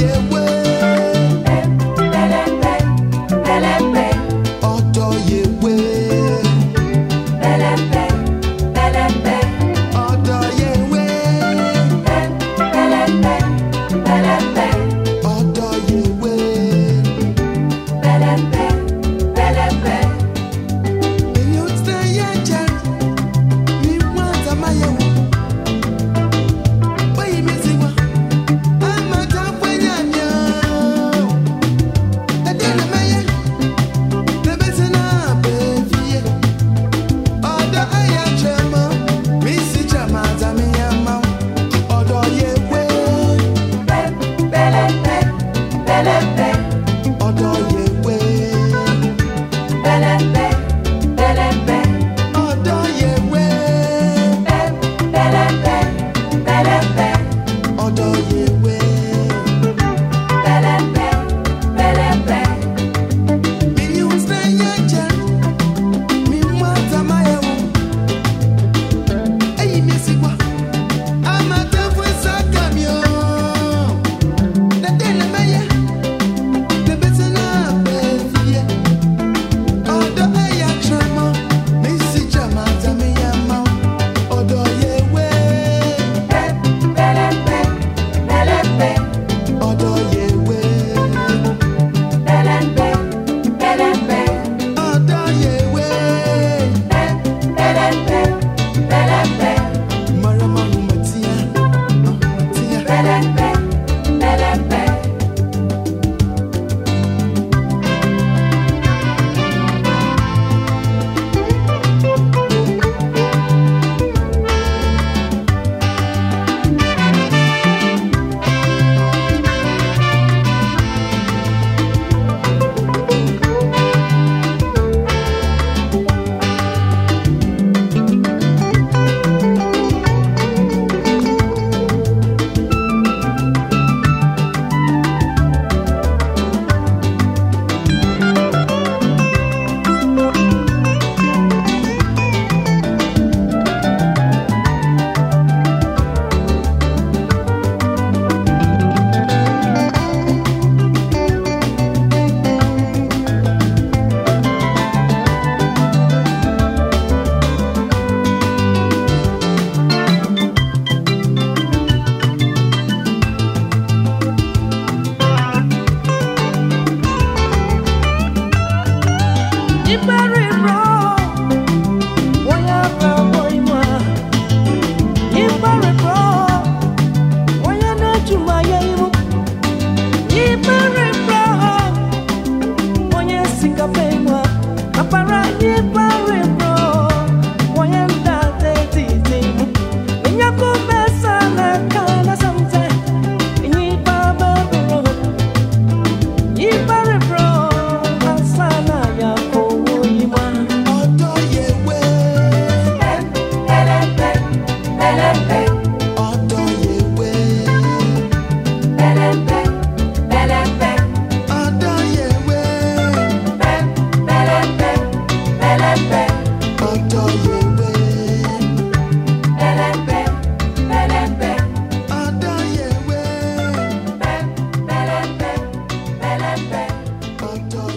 yeah. Pepe. better. Adáyẹ̀wé. Pẹ́pẹ́lẹ́pẹ́, pẹ́lẹ́pẹ́. Ọjọ́.